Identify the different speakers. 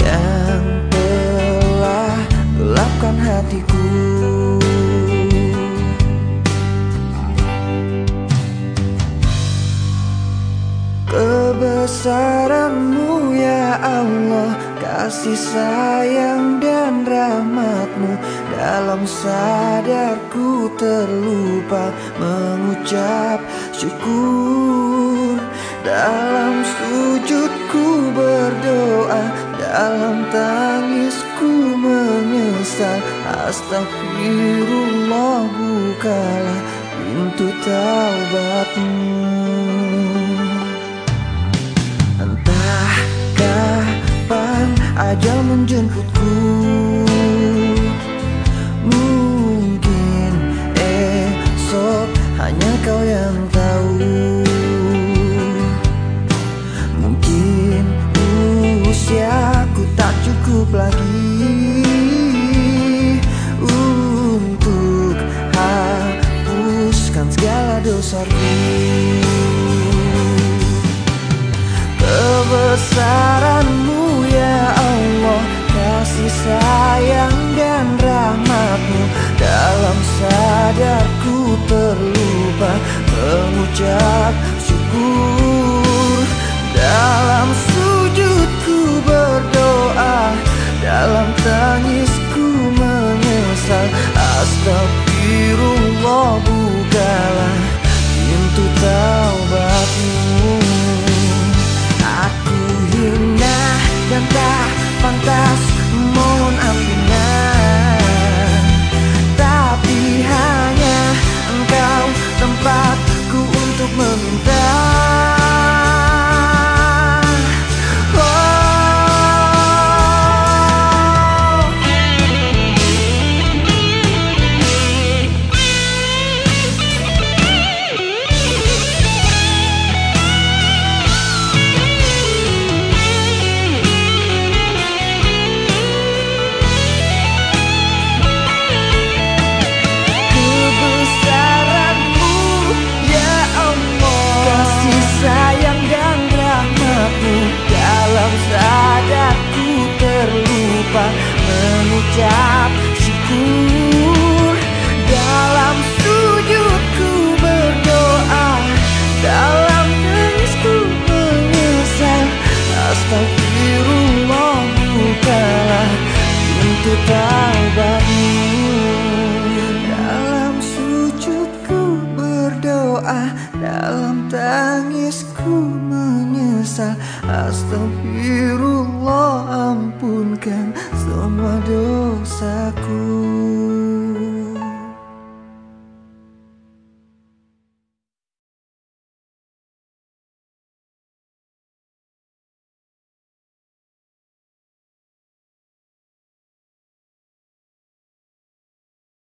Speaker 1: Yang telah gelapkan hatiku. Kebesaranmu ya Allah Kasih sayang dan rahmatmu. Dalam sadarku terlupa Mengucap syukur Dalam sujudku berdoa Dalam tangisku menyesal. Astagfirullah bukalah pintu taubatmu. Ajal menjemputku? Mungkin esok hanya kau yang tahu cukup lagi Untuk hapuskan segala dosaku Kebesaranmu ya kasih sayang dan rahmatmu. Dalam sadarku terlupa mengucap syukur Dalam Astagfirullah bukalah pintu taubatmu. Dalam sujudku berdoa Dalam tangisku menyesal. Astagfirullah ampunkan semua dosaku